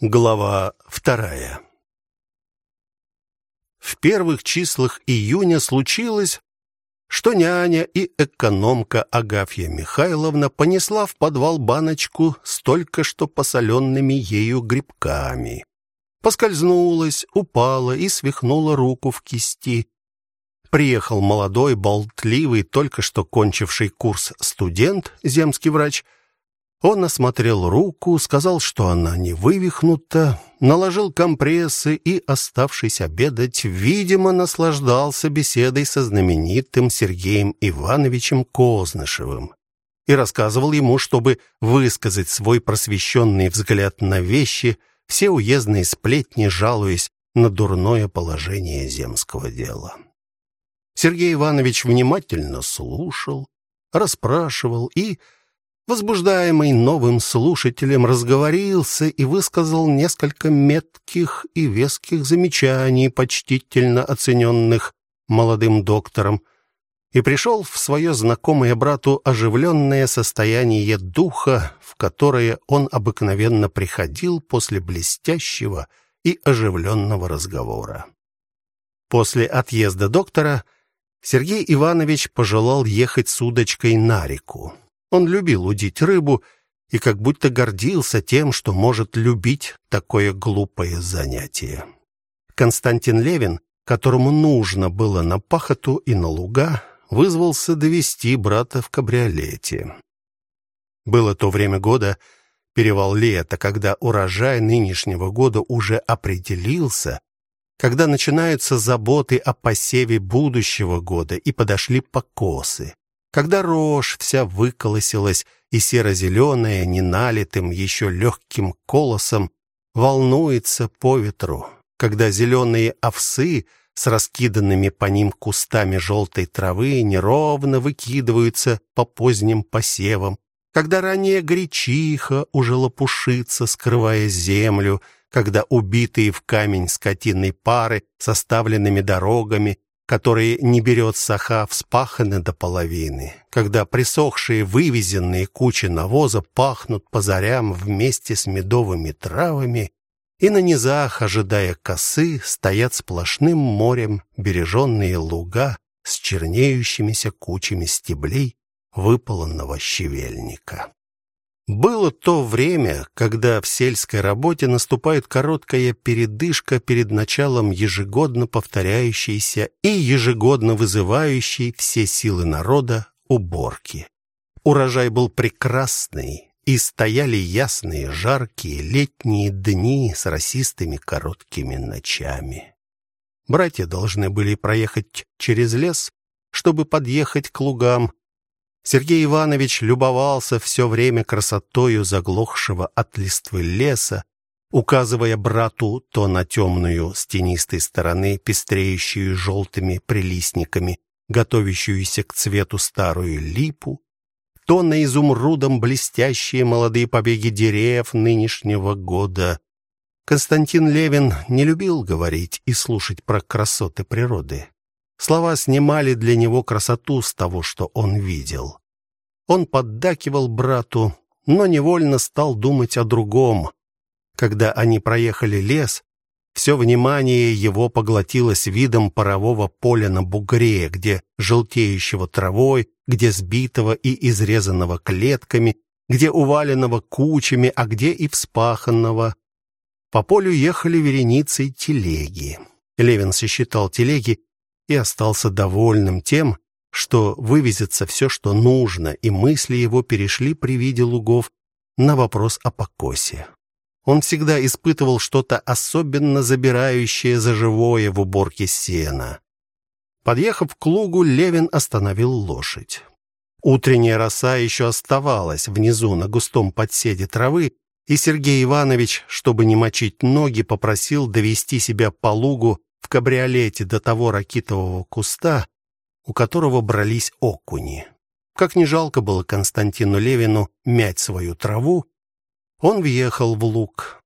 Глава вторая. В первых числах июня случилось, что няня и экономка Агафья Михайловна понесла в подвал баночку с только что посоленными ею грибками. Поскользнулась, упала и свихнула руку в кисти. Приехал молодой, болтливый, только что кончивший курс студент, земский врач – он осмотрел руку, сказал, что она не вывихнута, наложил компрессы и, оставшись обедать, видимо, наслаждался беседой со знаменитым Сергеем Ивановичем Кознышевым и рассказывал ему, чтобы высказать свой просвещенный взгляд на вещи, все уездные сплетни жалуясь на дурное положение земского дела. Сергей Иванович внимательно слушал, расспрашивал и возбуждаемый новым слушателем, разговорился и высказал несколько метких и веских замечаний, почтительно оцененных молодым доктором, и пришел в свое знакомое брату оживленное состояние духа, в которое он обыкновенно приходил после блестящего и оживленного разговора. После отъезда доктора Сергей Иванович пожелал ехать с удочкой на реку. Он любил удить рыбу и как будто гордился тем, что может любить такое глупое занятие. Константин Левин, которому нужно было на пахоту и на луга, вызвался довести брата в кабриолете. Было то время года, перевал лета, когда урожай нынешнего года уже определился, когда начинаются заботы о посеве будущего года и подошли покосы когда рожь вся выколосилась и серо-зеленая, неналитым еще легким колосом, волнуется по ветру, когда зеленые овсы с раскиданными по ним кустами желтой травы неровно выкидываются по поздним посевам, когда ранняя гречиха уже лопушится, скрывая землю, когда убитые в камень скотиной пары составленными дорогами которые не берет саха, вспаханы до половины, когда присохшие вывезенные кучи навоза пахнут по зарям вместе с медовыми травами, и на низах, ожидая косы, стоят сплошным морем береженные луга с чернеющимися кучами стеблей выпаленного щевельника. Было то время, когда в сельской работе наступает короткая передышка перед началом ежегодно повторяющейся и ежегодно вызывающей все силы народа уборки. Урожай был прекрасный, и стояли ясные, жаркие летние дни с росистыми короткими ночами. Братья должны были проехать через лес, чтобы подъехать к лугам, Сергей Иванович любовался все время красотою заглохшего от листвы леса, указывая брату то на темную с тенистой стороны, пестреющую желтыми прилистниками, готовящуюся к цвету старую липу, то на изумрудом блестящие молодые побеги деревьев нынешнего года. Константин Левин не любил говорить и слушать про красоты природы. Слова снимали для него красоту с того, что он видел. Он поддакивал брату, но невольно стал думать о другом. Когда они проехали лес, все внимание его поглотилось видом парового поля на бугре, где желтеющего травой, где сбитого и изрезанного клетками, где уваленного кучами, а где и вспаханного. По полю ехали вереницей телеги. Левин сосчитал телеги и остался довольным тем, что вывезется все, что нужно, и мысли его перешли при виде лугов на вопрос о покосе. Он всегда испытывал что-то особенно забирающее за живое в уборке сена. Подъехав к лугу, Левин остановил лошадь. Утренняя роса еще оставалась внизу на густом подседе травы, и Сергей Иванович, чтобы не мочить ноги, попросил довести себя по лугу в кабриолете до того ракитового куста, у которого брались окуни. Как не жалко было Константину Левину мять свою траву, он въехал в луг.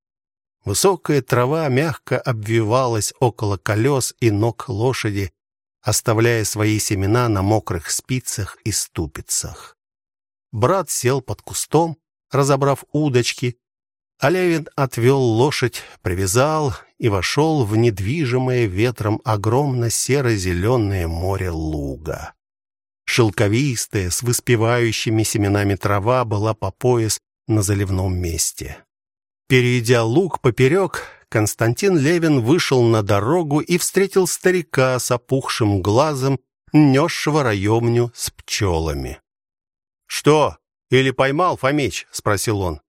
Высокая трава мягко обвивалась около колес и ног лошади, оставляя свои семена на мокрых спицах и ступицах. Брат сел под кустом, разобрав удочки, Алевин отвел лошадь, привязал и вошел в недвижимое ветром огромно серо-зеленое море луга. Шелковистая, с выспевающими семенами трава была по пояс на заливном месте. Перейдя луг поперек, Константин Левин вышел на дорогу и встретил старика с опухшим глазом, несшего раемню с пчелами. «Что, или поймал, Фомич?» — спросил он.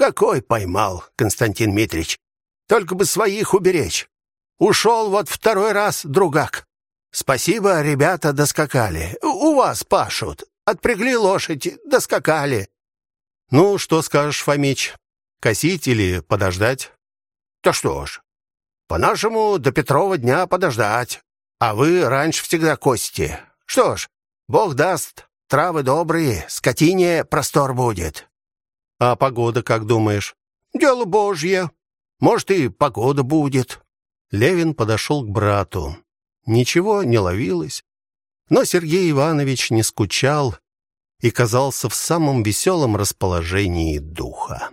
Какой поймал, Константин Митрич? Только бы своих уберечь. Ушел вот второй раз, другак. Спасибо, ребята доскакали. У вас пашут. Отпрягли лошадь, доскакали. Ну, что скажешь, Фомич? Косить или подождать? Да что ж, по-нашему до Петрова дня подождать. А вы раньше всегда косите. Что ж, Бог даст, травы добрые, скотине простор будет. А погода, как думаешь? Дело Божье. Может, и погода будет. Левин подошел к брату. Ничего не ловилось, но Сергей Иванович не скучал и казался в самом веселом расположении духа.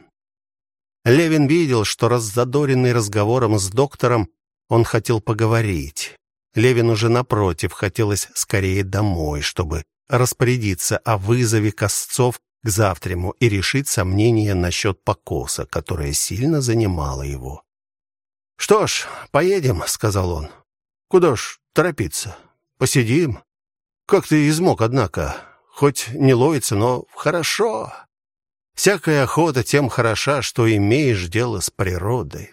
Левин видел, что раззадоренный разговором с доктором, он хотел поговорить. Левин уже напротив хотелось скорее домой, чтобы распорядиться о вызове Косцов к завтраму и решить сомнения насчет покоса, которое сильно занимало его. «Что ж, поедем», — сказал он. «Куда ж торопиться? Посидим. Как ты измок, однако. Хоть не ловится, но хорошо. Всякая охота тем хороша, что имеешь дело с природой».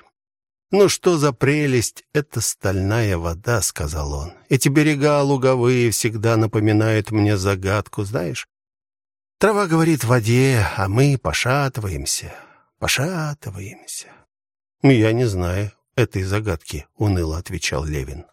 «Ну что за прелесть эта стальная вода», — сказал он. «Эти берега луговые всегда напоминают мне загадку, знаешь? Трава говорит в воде, а мы пошатываемся, пошатываемся. Я не знаю этой загадки, уныло отвечал Левин.